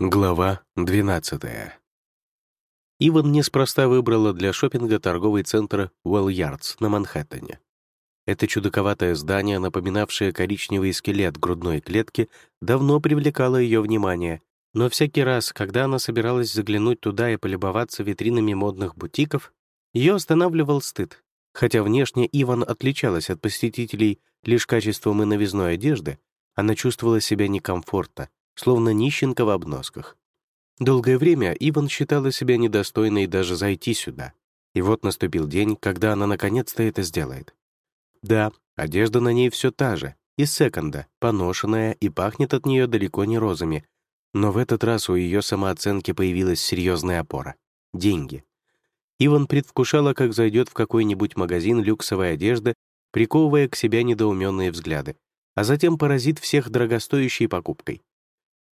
Глава 12. Иван неспроста выбрала для шопинга торговый центр Well Yards на Манхэттене. Это чудаковатое здание, напоминавшее коричневый скелет грудной клетки, давно привлекало ее внимание, но всякий раз, когда она собиралась заглянуть туда и полюбоваться витринами модных бутиков, ее останавливал стыд. Хотя внешне Иван отличалась от посетителей лишь качеством и новизной одежды, она чувствовала себя некомфортно, словно нищенка в обносках. Долгое время Иван считала себя недостойной даже зайти сюда. И вот наступил день, когда она наконец-то это сделает. Да, одежда на ней все та же, из секонда, поношенная и пахнет от нее далеко не розами. Но в этот раз у ее самооценки появилась серьезная опора — деньги. Иван предвкушала, как зайдет в какой-нибудь магазин люксовой одежды, приковывая к себе недоуменные взгляды, а затем поразит всех дорогостоящей покупкой.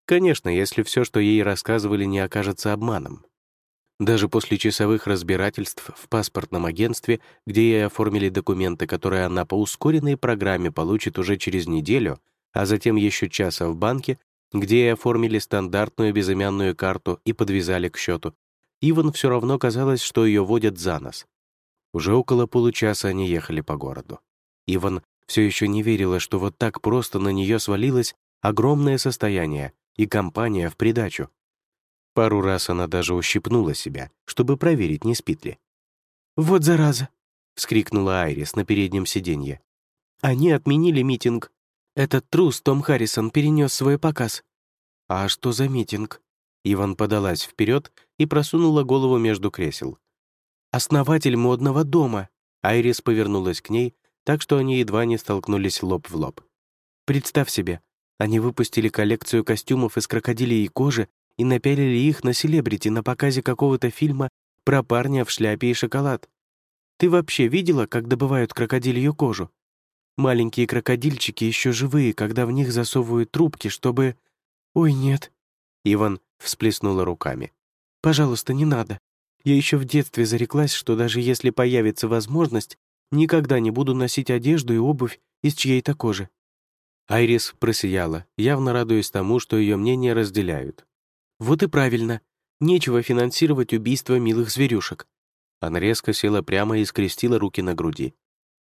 Конечно, если все, что ей рассказывали, не окажется обманом. Даже после часовых разбирательств в паспортном агентстве, где ей оформили документы, которые она по ускоренной программе получит уже через неделю, а затем еще часа в банке, где ей оформили стандартную безымянную карту и подвязали к счету, Иван все равно казалось, что ее водят за нос. Уже около получаса они ехали по городу. Иван все еще не верила, что вот так просто на нее свалилось огромное состояние, и компания в придачу. Пару раз она даже ущипнула себя, чтобы проверить, не спит ли. «Вот зараза!» — вскрикнула Айрис на переднем сиденье. «Они отменили митинг. Этот трус Том Харрисон перенес свой показ». «А что за митинг?» Иван подалась вперед и просунула голову между кресел. «Основатель модного дома!» Айрис повернулась к ней, так что они едва не столкнулись лоб в лоб. «Представь себе, они выпустили коллекцию костюмов из крокодилей кожи и напялили их на селебрити на показе какого-то фильма про парня в шляпе и шоколад. Ты вообще видела, как добывают крокодилью кожу? Маленькие крокодильчики еще живые, когда в них засовывают трубки, чтобы... Ой, нет. Иван всплеснула руками. Пожалуйста, не надо. Я еще в детстве зареклась, что даже если появится возможность, никогда не буду носить одежду и обувь из чьей-то кожи. Айрис просияла, явно радуясь тому, что ее мнение разделяют. «Вот и правильно. Нечего финансировать убийство милых зверюшек». Она резко села прямо и скрестила руки на груди.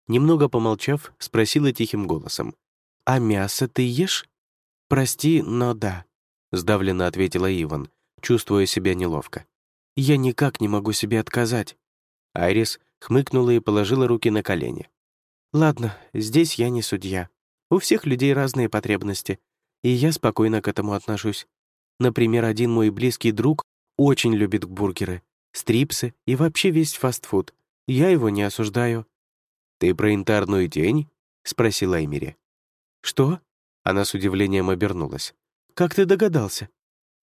Немного помолчав, спросила тихим голосом. «А мясо ты ешь?» «Прости, но да», — сдавленно ответила Иван, чувствуя себя неловко. «Я никак не могу себе отказать». Айрис хмыкнула и положила руки на колени. «Ладно, здесь я не судья. У всех людей разные потребности, и я спокойно к этому отношусь. Например, один мой близкий друг очень любит бургеры, стрипсы и вообще весь фастфуд. Я его не осуждаю. «Ты про янтарную тень?» — спросила Эмири. «Что?» — она с удивлением обернулась. «Как ты догадался?»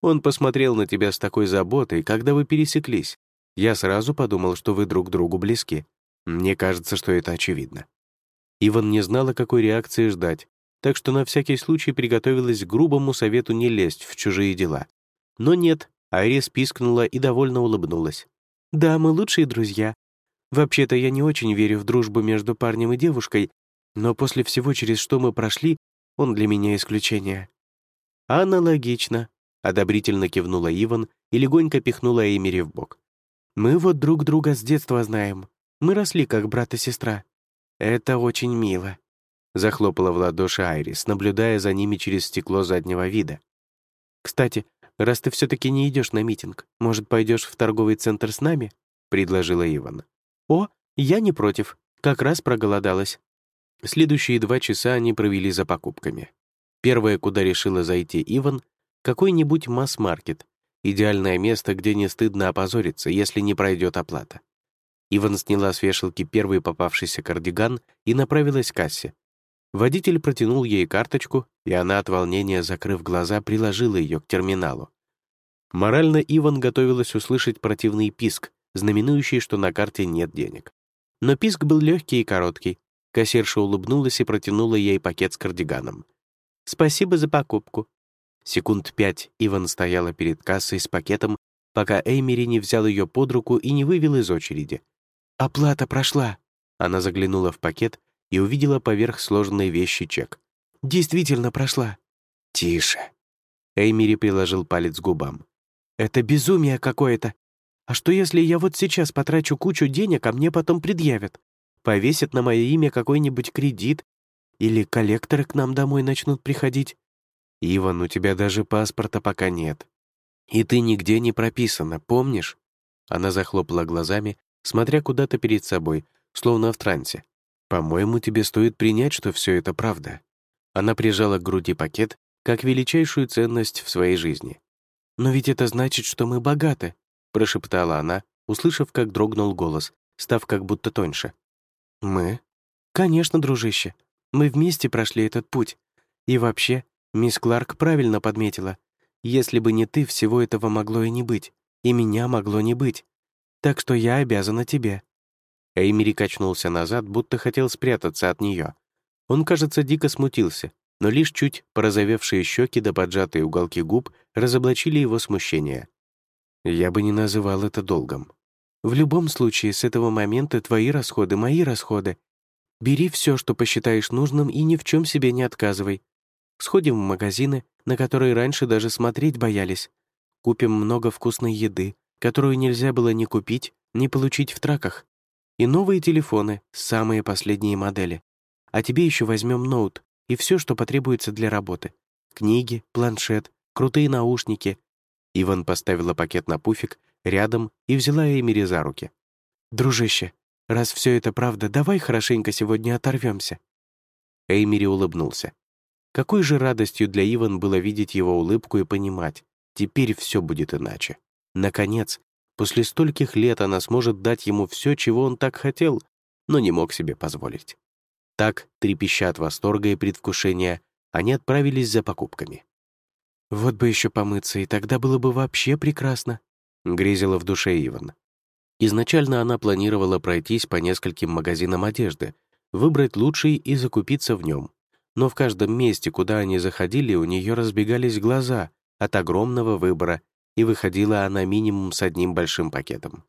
Он посмотрел на тебя с такой заботой, когда вы пересеклись. Я сразу подумал, что вы друг другу близки. Мне кажется, что это очевидно. Иван не знала, какой реакции ждать, так что на всякий случай приготовилась к грубому совету не лезть в чужие дела. Но нет, Айрис пискнула и довольно улыбнулась. «Да, мы лучшие друзья. Вообще-то я не очень верю в дружбу между парнем и девушкой, но после всего, через что мы прошли, он для меня исключение». «Аналогично», — одобрительно кивнула Иван и легонько пихнула Эмири в бок. «Мы вот друг друга с детства знаем. Мы росли как брат и сестра. «Это очень мило», — захлопала в ладоши Айрис, наблюдая за ними через стекло заднего вида. «Кстати, раз ты все-таки не идешь на митинг, может, пойдешь в торговый центр с нами?» — предложила Иван. «О, я не против, как раз проголодалась». Следующие два часа они провели за покупками. Первое, куда решила зайти Иван, какой-нибудь масс-маркет, идеальное место, где не стыдно опозориться, если не пройдет оплата. Иван сняла с вешалки первый попавшийся кардиган и направилась к кассе. Водитель протянул ей карточку, и она от волнения, закрыв глаза, приложила ее к терминалу. Морально Иван готовилась услышать противный писк, знаменующий, что на карте нет денег. Но писк был легкий и короткий. Кассирша улыбнулась и протянула ей пакет с кардиганом. «Спасибо за покупку». Секунд пять Иван стояла перед кассой с пакетом, пока Эймери не взял ее под руку и не вывел из очереди. «Оплата прошла!» Она заглянула в пакет и увидела поверх сложенной вещи чек. «Действительно прошла!» «Тише!» Эймери приложил палец к губам. «Это безумие какое-то. А что, если я вот сейчас потрачу кучу денег, а мне потом предъявят? Повесят на мое имя какой-нибудь кредит? Или коллекторы к нам домой начнут приходить?» «Иван, у тебя даже паспорта пока нет. И ты нигде не прописана, помнишь?» Она захлопала глазами, смотря куда-то перед собой, словно в трансе. «По-моему, тебе стоит принять, что все это правда». Она прижала к груди пакет как величайшую ценность в своей жизни. «Но ведь это значит, что мы богаты», прошептала она, услышав, как дрогнул голос, став как будто тоньше. «Мы?» «Конечно, дружище. Мы вместе прошли этот путь. И вообще, мисс Кларк правильно подметила. Если бы не ты, всего этого могло и не быть. И меня могло не быть. Так что я обязана тебе». Эймери качнулся назад, будто хотел спрятаться от нее. Он, кажется, дико смутился, но лишь чуть порозовевшие щеки да поджатые уголки губ разоблачили его смущение. Я бы не называл это долгом. В любом случае, с этого момента твои расходы — мои расходы. Бери все, что посчитаешь нужным, и ни в чем себе не отказывай. Сходим в магазины, на которые раньше даже смотреть боялись. Купим много вкусной еды, которую нельзя было ни купить, ни получить в траках. И новые телефоны, самые последние модели. А тебе еще возьмем ноут и все, что потребуется для работы. Книги, планшет, крутые наушники, Иван поставила пакет на пуфик рядом и взяла Эмири за руки. «Дружище, раз все это правда, давай хорошенько сегодня оторвемся. Эймери улыбнулся. Какой же радостью для Иван было видеть его улыбку и понимать, теперь все будет иначе. Наконец, после стольких лет она сможет дать ему все, чего он так хотел, но не мог себе позволить. Так, трепеща от восторга и предвкушения, они отправились за покупками. «Вот бы еще помыться, и тогда было бы вообще прекрасно», — грезила в душе Иван. Изначально она планировала пройтись по нескольким магазинам одежды, выбрать лучший и закупиться в нем. Но в каждом месте, куда они заходили, у нее разбегались глаза от огромного выбора, и выходила она минимум с одним большим пакетом.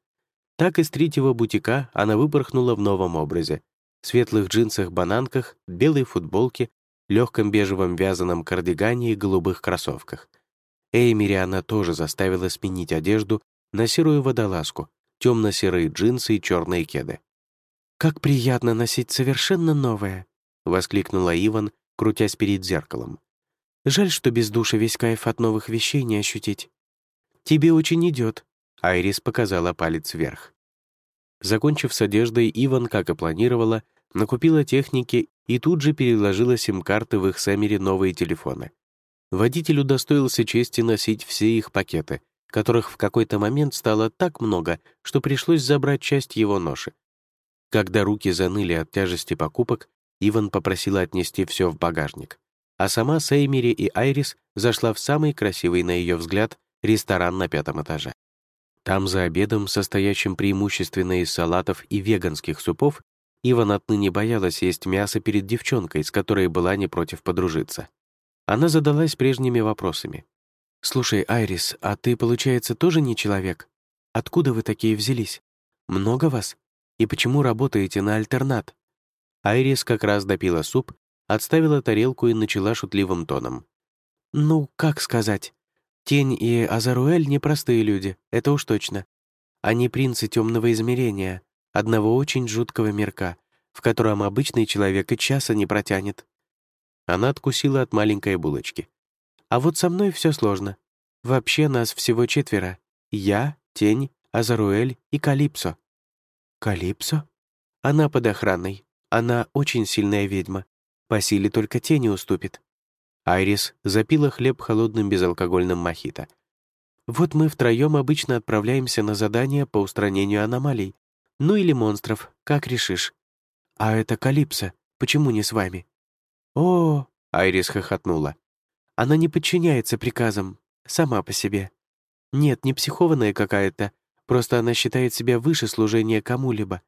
Так из третьего бутика она выпорхнула в новом образе. Светлых джинсах-бананках, белой футболке легком бежевом вязаном кардигане и голубых кроссовках. Эймери она тоже заставила сменить одежду на серую водолазку, темно-серые джинсы и черные кеды. «Как приятно носить совершенно новое!» — воскликнула Иван, крутясь перед зеркалом. «Жаль, что без душа весь кайф от новых вещей не ощутить. Тебе очень идет. Айрис показала палец вверх. Закончив с одеждой, Иван, как и планировала, накупила техники и тут же переложила сим-карты в их с новые телефоны. Водитель удостоился чести носить все их пакеты, которых в какой-то момент стало так много, что пришлось забрать часть его ноши. Когда руки заныли от тяжести покупок, Иван попросила отнести все в багажник, а сама с Эймери и Айрис зашла в самый красивый, на ее взгляд, ресторан на пятом этаже. Там за обедом, состоящим преимущественно из салатов и веганских супов, Иван отныне боялась есть мясо перед девчонкой, с которой была не против подружиться. Она задалась прежними вопросами. «Слушай, Айрис, а ты, получается, тоже не человек? Откуда вы такие взялись? Много вас? И почему работаете на альтернат?» Айрис как раз допила суп, отставила тарелку и начала шутливым тоном. «Ну, как сказать? Тень и Азаруэль — непростые люди, это уж точно. Они принцы темного измерения, одного очень жуткого мирка, в котором обычный человек и часа не протянет. Она откусила от маленькой булочки. А вот со мной все сложно. Вообще нас всего четверо. Я, Тень, Азаруэль и Калипсо. Калипсо? Она под охраной. Она очень сильная ведьма. По силе только Тени уступит. Айрис запила хлеб холодным безалкогольным мохито. Вот мы втроем обычно отправляемся на задание по устранению аномалий. Ну или монстров, как решишь. А это Калипсо, почему не с вами? О, Айрис хохотнула. Она не подчиняется приказам, сама по себе. Нет, не психованная какая-то, просто она считает себя выше служения кому-либо.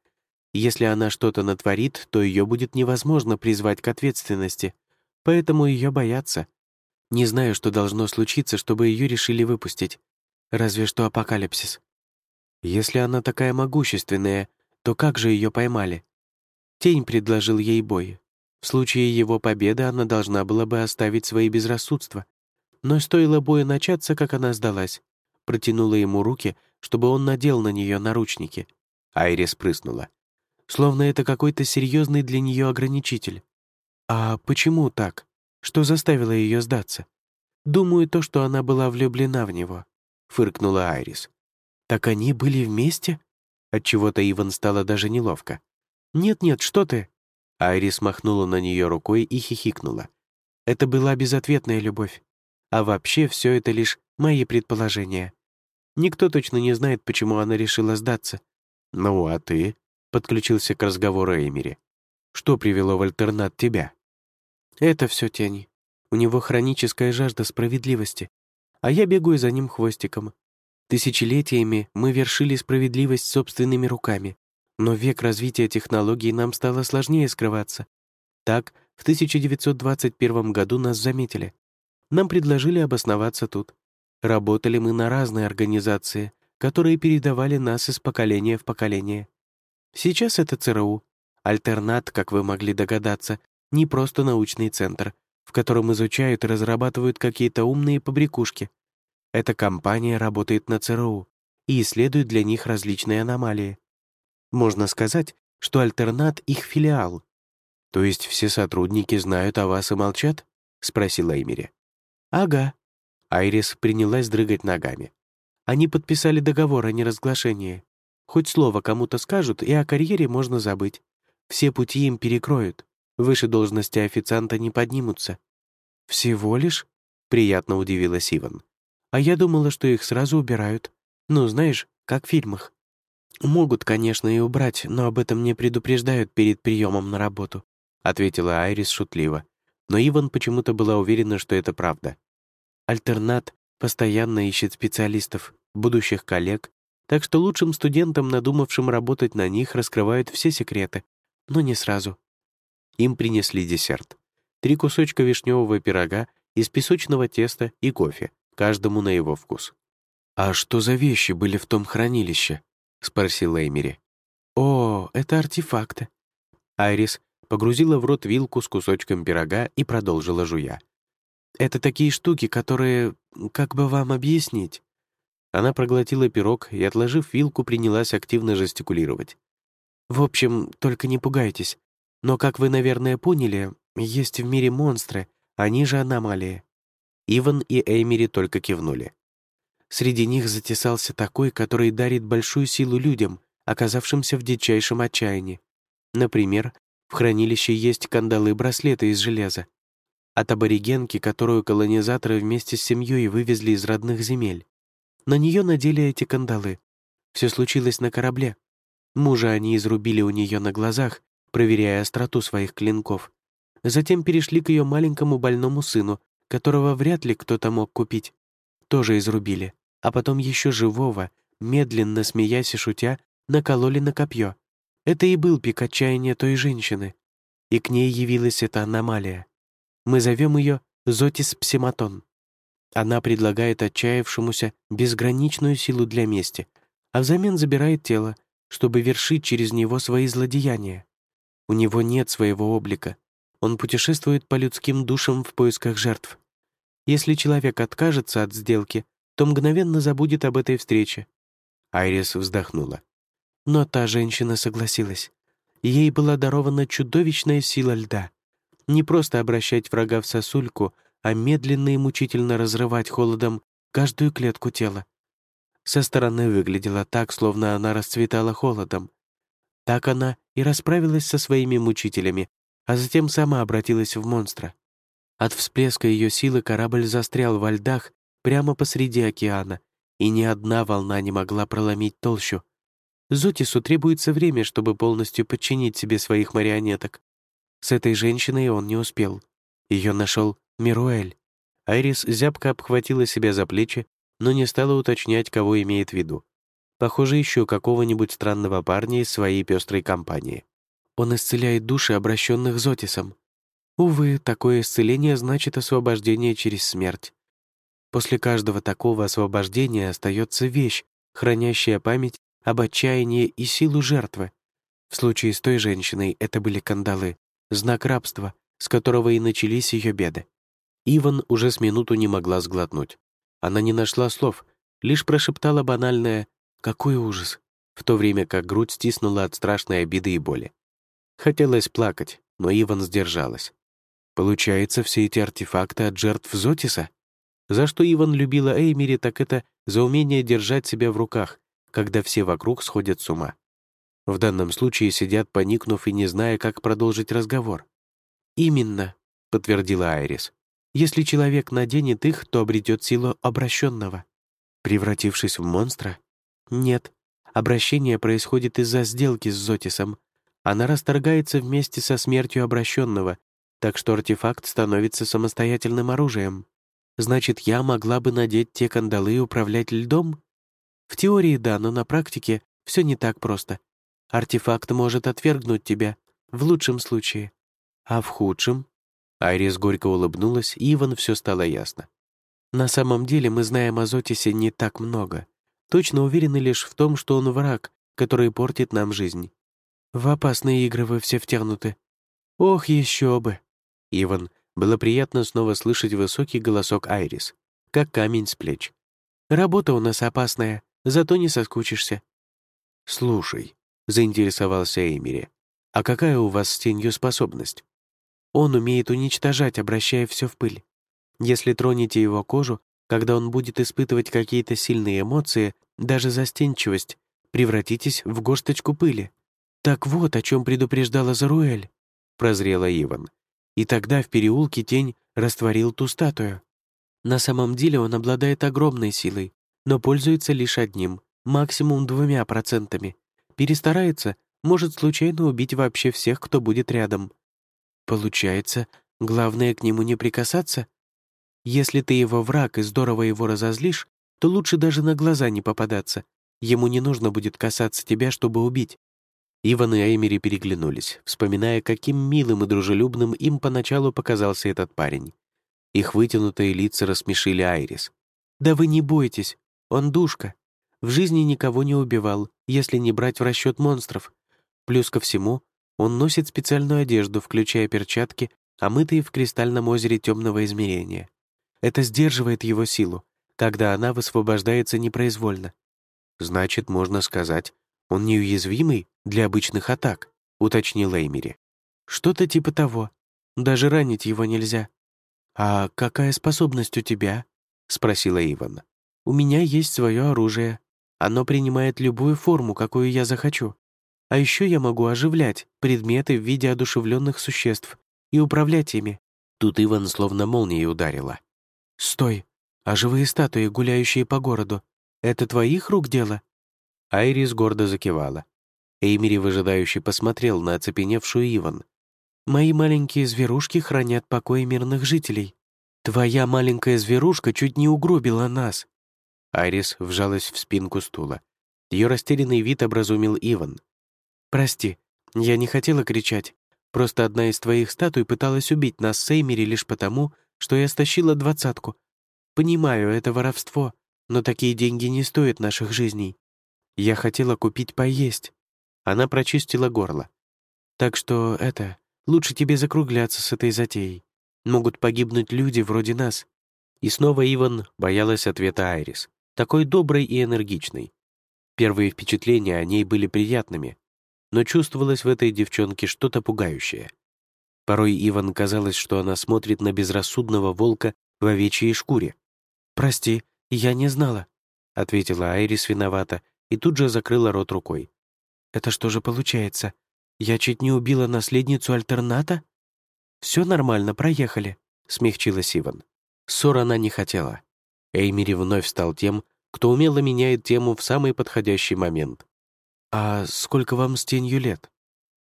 Если она что-то натворит, то ее будет невозможно призвать к ответственности, поэтому ее боятся. Не знаю, что должно случиться, чтобы ее решили выпустить. Разве что апокалипсис. Если она такая могущественная, то как же ее поймали? Тень предложил ей бой. В случае его победы она должна была бы оставить свои безрассудства. Но стоило бою начаться, как она сдалась. Протянула ему руки, чтобы он надел на нее наручники. Айрис прыснула. Словно это какой-то серьезный для нее ограничитель. А почему так? Что заставило ее сдаться? Думаю, то, что она была влюблена в него, фыркнула Айрис. Так они были вместе? Отчего-то Иван стало даже неловко. «Нет-нет, что ты?» Айрис махнула на нее рукой и хихикнула. Это была безответная любовь. А вообще все это лишь мои предположения. Никто точно не знает, почему она решила сдаться. «Ну, а ты?» — подключился к разговору Эймери. «Что привело в альтернат тебя?» «Это все тени. У него хроническая жажда справедливости, а я бегаю за ним хвостиком. Тысячелетиями мы вершили справедливость собственными руками, но век развития технологий нам стало сложнее скрываться. Так, в 1921 году нас заметили. Нам предложили обосноваться тут. Работали мы на разные организации, которые передавали нас из поколения в поколение. Сейчас это ЦРУ. Альтернат, как вы могли догадаться, не просто научный центр, в котором изучают и разрабатывают какие-то умные побрякушки. Эта компания работает на ЦРУ и исследует для них различные аномалии. Можно сказать, что альтернат — их филиал. «То есть все сотрудники знают о вас и молчат?» — спросил Эймери. «Ага». Айрис принялась дрыгать ногами. Они подписали договор о неразглашении. Хоть слово кому-то скажут, и о карьере можно забыть. Все пути им перекроют. Выше должности официанта не поднимутся. «Всего лишь?» — приятно удивилась Иван. «А я думала, что их сразу убирают. Ну, знаешь, как в фильмах. «Могут, конечно, и убрать, но об этом не предупреждают перед приемом на работу», ответила Айрис шутливо. Но Иван почему-то была уверена, что это правда. Альтернат постоянно ищет специалистов, будущих коллег, так что лучшим студентам, надумавшим работать на них, раскрывают все секреты, но не сразу. Им принесли десерт. Три кусочка вишневого пирога из песочного теста и кофе, каждому на его вкус. «А что за вещи были в том хранилище?» — спросил Эймери. «О, это артефакты». Айрис погрузила в рот вилку с кусочком пирога и продолжила жуя. «Это такие штуки, которые... как бы вам объяснить?» Она проглотила пирог и, отложив вилку, принялась активно жестикулировать. «В общем, только не пугайтесь. Но, как вы, наверное, поняли, есть в мире монстры, они же аномалии». Иван и Эймери только кивнули. Среди них затесался такой, который дарит большую силу людям, оказавшимся в дичайшем отчаянии. Например, в хранилище есть кандалы-браслеты из железа. От аборигенки, которую колонизаторы вместе с семьей вывезли из родных земель. На нее надели эти кандалы. Все случилось на корабле. Мужа они изрубили у нее на глазах, проверяя остроту своих клинков. Затем перешли к ее маленькому больному сыну, которого вряд ли кто-то мог купить тоже изрубили, а потом еще живого, медленно смеясь и шутя, накололи на копье. Это и был пик отчаяния той женщины. И к ней явилась эта аномалия. Мы зовем ее Зотис Псиматон. Она предлагает отчаявшемуся безграничную силу для мести, а взамен забирает тело, чтобы вершить через него свои злодеяния. У него нет своего облика. Он путешествует по людским душам в поисках жертв. Если человек откажется от сделки, то мгновенно забудет об этой встрече. Айрис вздохнула. Но та женщина согласилась. Ей была дарована чудовищная сила льда. Не просто обращать врага в сосульку, а медленно и мучительно разрывать холодом каждую клетку тела. Со стороны выглядела так, словно она расцветала холодом. Так она и расправилась со своими мучителями, а затем сама обратилась в монстра. От всплеска ее силы корабль застрял во льдах прямо посреди океана, и ни одна волна не могла проломить толщу. Зотису требуется время, чтобы полностью подчинить себе своих марионеток. С этой женщиной он не успел. Ее нашел Мируэль. Айрис зябко обхватила себя за плечи, но не стала уточнять, кого имеет в виду. Похоже, еще какого-нибудь странного парня из своей пестрой компании. Он исцеляет души, обращенных Зотисом. Увы, такое исцеление значит освобождение через смерть. После каждого такого освобождения остается вещь, хранящая память об отчаянии и силу жертвы. В случае с той женщиной это были кандалы, знак рабства, с которого и начались ее беды. Иван уже с минуту не могла сглотнуть. Она не нашла слов, лишь прошептала банальное «Какой ужас!», в то время как грудь стиснула от страшной обиды и боли. Хотелось плакать, но Иван сдержалась. Получается, все эти артефакты от жертв Зотиса? За что Иван любила Эймери, так это за умение держать себя в руках, когда все вокруг сходят с ума. В данном случае сидят, поникнув и не зная, как продолжить разговор. «Именно», — подтвердила Айрис. «Если человек наденет их, то обретет силу обращенного. Превратившись в монстра? Нет. Обращение происходит из-за сделки с Зотисом. Она расторгается вместе со смертью обращенного, так что артефакт становится самостоятельным оружием. Значит, я могла бы надеть те кандалы и управлять льдом? В теории да, но на практике все не так просто. Артефакт может отвергнуть тебя, в лучшем случае. А в худшем? Айрис горько улыбнулась, и Иван все стало ясно. На самом деле мы знаем о Зотисе не так много. Точно уверены лишь в том, что он враг, который портит нам жизнь. В опасные игры вы все втянуты. Ох, еще бы. Иван, было приятно снова слышать высокий голосок Айрис, как камень с плеч. Работа у нас опасная, зато не соскучишься. Слушай, — заинтересовался Эймери. «А какая у вас с тенью способность?» «Он умеет уничтожать, обращая все в пыль. Если тронете его кожу, когда он будет испытывать какие-то сильные эмоции, даже застенчивость, превратитесь в горсточку пыли. Так вот, о чем предупреждала Заруэль», — прозрела Иван. И тогда в переулке тень растворил ту статую. На самом деле он обладает огромной силой, но пользуется лишь одним, максимум двумя процентами — Перестарается, может случайно убить вообще всех, кто будет рядом. Получается, главное к нему не прикасаться? Если ты его враг и здорово его разозлишь, то лучше даже на глаза не попадаться. Ему не нужно будет касаться тебя, чтобы убить. Иван и Эймери переглянулись, вспоминая, каким милым и дружелюбным им поначалу показался этот парень. Их вытянутые лица рассмешили Айрис. «Да вы не бойтесь, он душка. В жизни никого не убивал, если не брать в расчет монстров. Плюс ко всему, он носит специальную одежду, включая перчатки, омытые в кристальном озере темного измерения. Это сдерживает его силу, когда она высвобождается непроизвольно. Значит, можно сказать, он неуязвимый для обычных атак, уточнил Эймери. Что-то типа того. Даже ранить его нельзя. «А какая способность у тебя?» — спросила Иван. «У меня есть свое оружие. Оно принимает любую форму, какую я захочу. А еще я могу оживлять предметы в виде одушевленных существ и управлять ими. Тут Иван словно молнией ударила. «Стой! А живые статуи, гуляющие по городу, это твоих рук дело?» Айрис гордо закивала. Эймери выжидающе посмотрел на оцепеневшую Иван. «Мои маленькие зверушки хранят покой мирных жителей. Твоя маленькая зверушка чуть не угробила нас. Айрис вжалась в спинку стула. Ее растерянный вид образумил Иван. «Прости, я не хотела кричать. Просто одна из твоих статуй пыталась убить нас с Эймери лишь потому, что я стащила двадцатку. Понимаю, это воровство, но такие деньги не стоят наших жизней. Я хотела купить поесть». Она прочистила горло. «Так что это, лучше тебе закругляться с этой затеей. Могут погибнуть люди вроде нас». И снова Иван боялась ответа Айрис такой доброй и энергичной. Первые впечатления о ней были приятными, но чувствовалось в этой девчонке что-то пугающее. Порой Иван казалось, что она смотрит на безрассудного волка в овечьей шкуре. «Прости, я не знала», — ответила Айрис виновата и тут же закрыла рот рукой. «Это что же получается? Я чуть не убила наследницу альтерната?» «Все нормально, проехали», — смягчилась Иван. Ссор она не хотела. Эймери вновь стал тем, кто умело меняет тему в самый подходящий момент. «А сколько вам с тенью лет?»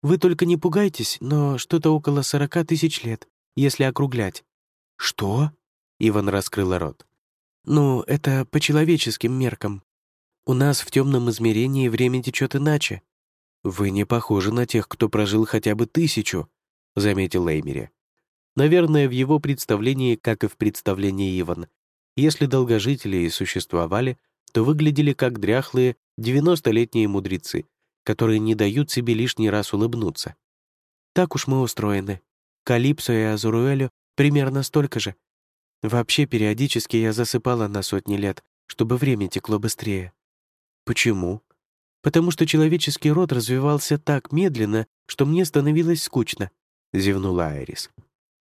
«Вы только не пугайтесь, но что-то около сорока тысяч лет, если округлять». «Что?» — Иван раскрыла рот. «Ну, это по человеческим меркам. У нас в темном измерении время течет иначе». «Вы не похожи на тех, кто прожил хотя бы тысячу», — заметил Эймери. Наверное, в его представлении, как и в представлении Иван, если долгожители и существовали, то выглядели как дряхлые 90-летние мудрецы, которые не дают себе лишний раз улыбнуться. Так уж мы устроены. Калипсо и Азуруэлю примерно столько же. Вообще, периодически я засыпала на сотни лет, чтобы время текло быстрее. Почему? Потому что человеческий род развивался так медленно, что мне становилось скучно, зевнула Айрис.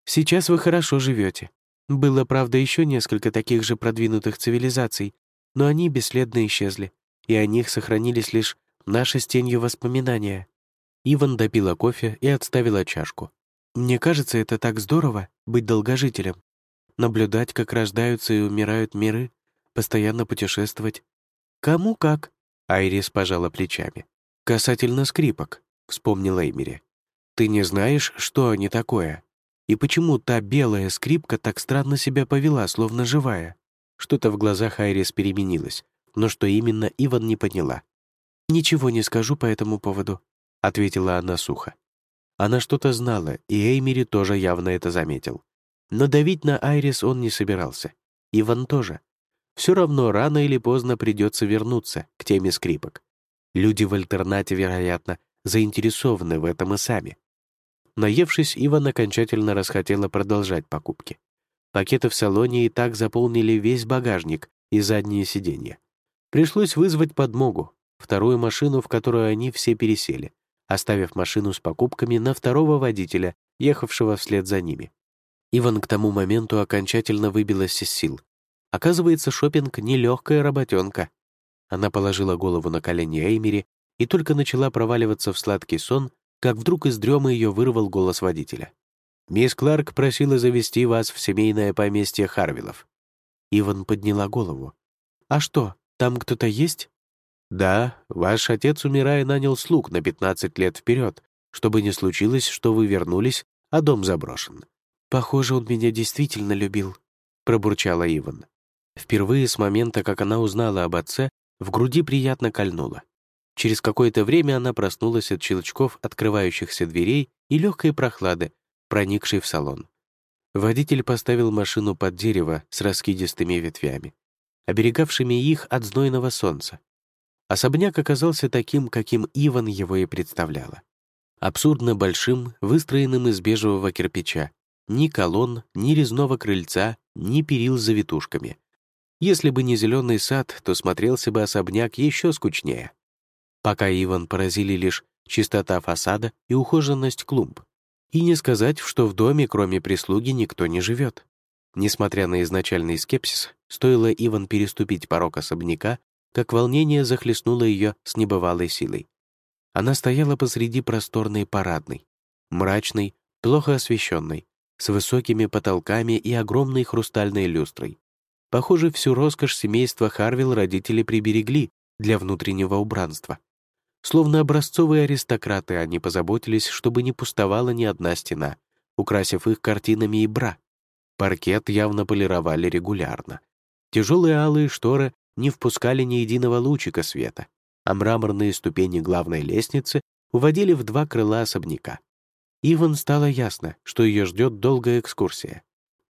Сейчас вы хорошо живете. Было, правда, еще несколько таких же продвинутых цивилизаций, но они бесследно исчезли, и о них сохранились лишь наши с тенью воспоминания. Иван допила кофе и отставила чашку. Мне кажется, это так здорово — быть долгожителем. Наблюдать, как рождаются и умирают миры, постоянно путешествовать. Кому как? Айрис пожала плечами. «Касательно скрипок», — вспомнила Эймери. «Ты не знаешь, что они такое? И почему та белая скрипка так странно себя повела, словно живая?» Что-то в глазах Айрис переменилось, но что именно, Иван не поняла. «Ничего не скажу по этому поводу», — ответила она сухо. Она что-то знала, и Эймери тоже явно это заметил. Но давить на Айрис он не собирался. Иван тоже все равно рано или поздно придется вернуться к теме скрипок. Люди в альтернате, вероятно, заинтересованы в этом и сами. Наевшись, Иван окончательно расхотела продолжать покупки. Пакеты в салоне и так заполнили весь багажник и задние сиденья. Пришлось вызвать подмогу, вторую машину, в которую они все пересели, оставив машину с покупками на второго водителя, ехавшего вслед за ними. Иван к тому моменту окончательно выбилась из сил, Оказывается, шопинг нелегкая работенка. Она положила голову на колени Эймери и только начала проваливаться в сладкий сон, как вдруг из дремы ее вырвал голос водителя. «Мисс Кларк просила завести вас в семейное поместье Харвилов». Иван подняла голову. «А что, там кто-то есть?» «Да, ваш отец, умирая, нанял слуг на 15 лет вперед, чтобы не случилось, что вы вернулись, а дом заброшен». «Похоже, он меня действительно любил», — пробурчала Иван. Впервые с момента, как она узнала об отце, в груди приятно кольнуло. Через какое-то время она проснулась от щелчков открывающихся дверей и легкой прохлады, проникшей в салон. Водитель поставил машину под дерево с раскидистыми ветвями, оберегавшими их от знойного солнца. Особняк оказался таким, каким Иван его и представляла. Абсурдно большим, выстроенным из бежевого кирпича. Ни колонн, ни резного крыльца, ни перил с завитушками. Если бы не зеленый сад, то смотрелся бы особняк еще скучнее. Пока Иван поразили лишь чистота фасада и ухоженность клумб. И не сказать, что в доме, кроме прислуги, никто не живет. Несмотря на изначальный скепсис, стоило Иван переступить порог особняка, как волнение захлестнуло ее с небывалой силой. Она стояла посреди просторной парадной, мрачной, плохо освещенной, с высокими потолками и огромной хрустальной люстрой. Похоже, всю роскошь семейства Харвилл родители приберегли для внутреннего убранства. Словно образцовые аристократы, они позаботились, чтобы не пустовала ни одна стена, украсив их картинами и бра. Паркет явно полировали регулярно. Тяжелые алые шторы не впускали ни единого лучика света, а мраморные ступени главной лестницы уводили в два крыла особняка. Иван стало ясно, что ее ждет долгая экскурсия.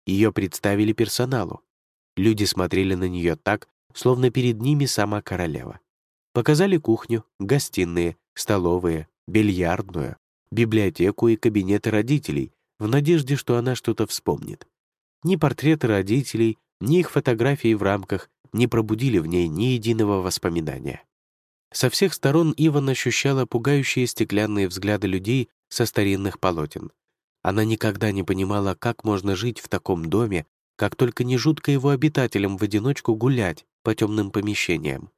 Ее представили персоналу. Люди смотрели на нее так, словно перед ними сама королева. Показали кухню, гостиные, столовые, бильярдную, библиотеку и кабинеты родителей, в надежде, что она что-то вспомнит. Ни портреты родителей, ни их фотографии в рамках не пробудили в ней ни единого воспоминания. Со всех сторон Иван ощущала пугающие стеклянные взгляды людей со старинных полотен. Она никогда не понимала, как можно жить в таком доме, как только не жутко его обитателям в одиночку гулять по темным помещениям.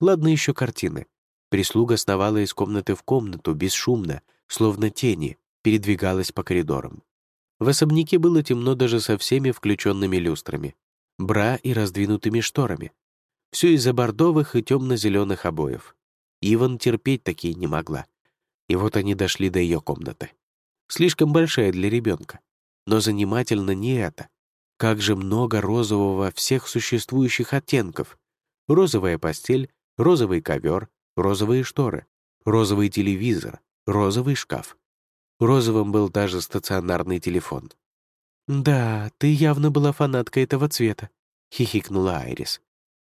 Ладно еще картины. Прислуга сновала из комнаты в комнату, бесшумно, словно тени, передвигалась по коридорам. В особняке было темно даже со всеми включенными люстрами, бра и раздвинутыми шторами. Все из-за бордовых и темно-зеленых обоев. Иван терпеть такие не могла. И вот они дошли до ее комнаты. Слишком большая для ребенка. Но занимательно не это. Как же много розового всех существующих оттенков. Розовая постель, розовый ковер, розовые шторы, розовый телевизор, розовый шкаф. Розовым был даже стационарный телефон. «Да, ты явно была фанаткой этого цвета», — хихикнула Айрис.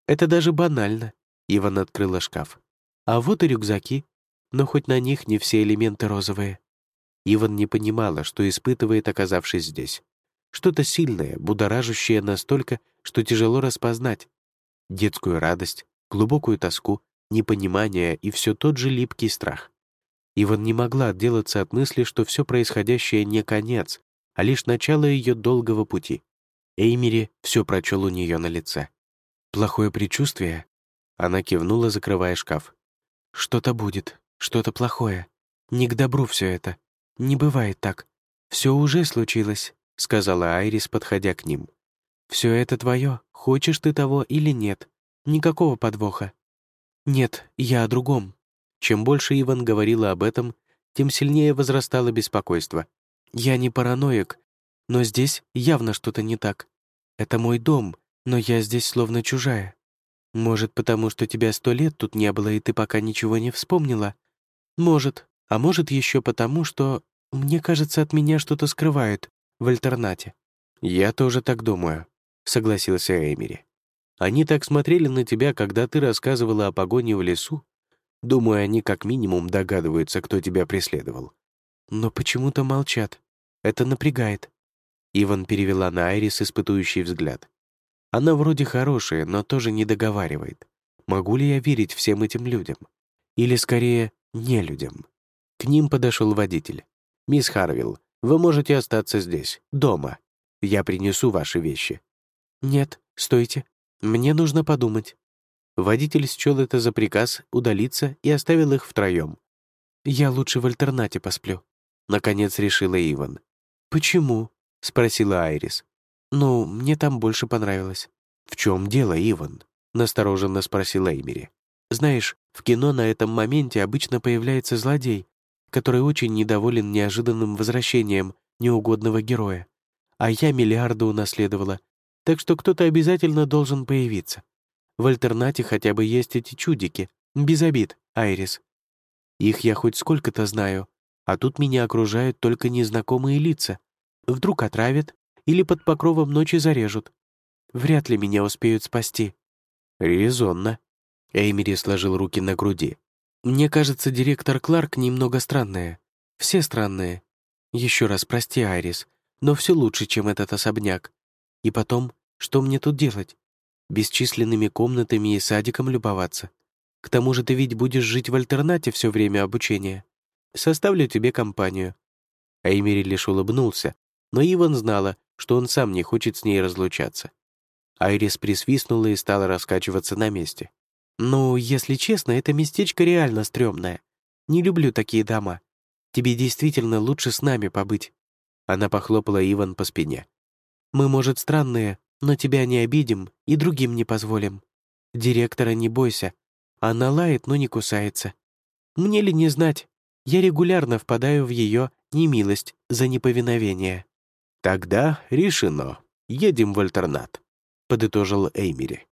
«Это даже банально», — Иван открыла шкаф. «А вот и рюкзаки, но хоть на них не все элементы розовые». Иван не понимала, что испытывает, оказавшись здесь. Что-то сильное, будоражащее настолько, что тяжело распознать. Детскую радость, глубокую тоску, непонимание и все тот же липкий страх. Иван не могла отделаться от мысли, что все происходящее не конец, а лишь начало ее долгого пути. Эймери все прочел у нее на лице. «Плохое предчувствие?» Она кивнула, закрывая шкаф. «Что-то будет, что-то плохое. Не к добру все это. Не бывает так. Все уже случилось», — сказала Айрис, подходя к ним. Все это твое, хочешь ты того или нет. Никакого подвоха. Нет, я о другом. Чем больше Иван говорила об этом, тем сильнее возрастало беспокойство. Я не параноик, но здесь явно что-то не так. Это мой дом, но я здесь словно чужая. Может, потому что тебя сто лет тут не было, и ты пока ничего не вспомнила? Может. А может, еще потому, что, мне кажется, от меня что-то скрывают в альтернате. Я тоже так думаю, согласился Эмери. Они так смотрели на тебя, когда ты рассказывала о погоне в лесу. Думаю, они как минимум догадываются, кто тебя преследовал. Но почему-то молчат. Это напрягает. Иван перевела на Айрис испытующий взгляд. Она вроде хорошая, но тоже не договаривает. Могу ли я верить всем этим людям? Или, скорее, не людям? К ним подошел водитель. «Мисс Харвилл, вы можете остаться здесь, дома. Я принесу ваши вещи». «Нет, стойте. Мне нужно подумать». Водитель счел это за приказ удалиться и оставил их втроем. «Я лучше в альтернате посплю», — наконец решила Иван. «Почему?» — спросила Айрис. «Ну, мне там больше понравилось». «В чем дело, Иван?» — настороженно спросил Эймери. «Знаешь, в кино на этом моменте обычно появляется злодей, который очень недоволен неожиданным возвращением неугодного героя. А я миллиарды унаследовала, так что кто-то обязательно должен появиться. В альтернате хотя бы есть эти чудики, без обид, Айрис. Их я хоть сколько-то знаю, а тут меня окружают только незнакомые лица. Вдруг отравят или под покровом ночи зарежут. Вряд ли меня успеют спасти». «Резонно». Эймери сложил руки на груди. «Мне кажется, директор Кларк немного странная. Все странные. Еще раз прости, Айрис, но все лучше, чем этот особняк. И потом, что мне тут делать? Бесчисленными комнатами и садиком любоваться. К тому же ты ведь будешь жить в альтернате все время обучения. Составлю тебе компанию». Эймери лишь улыбнулся, но Иван знала, что он сам не хочет с ней разлучаться. Айрис присвистнула и стала раскачиваться на месте. «Ну, если честно, это местечко реально стрёмное. Не люблю такие дома. Тебе действительно лучше с нами побыть». Она похлопала Иван по спине. «Мы, может, странные, но тебя не обидим и другим не позволим. Директора не бойся. Она лает, но не кусается. Мне ли не знать? Я регулярно впадаю в ее немилость за неповиновение». «Тогда решено. Едем в альтернат», — подытожил Эймери.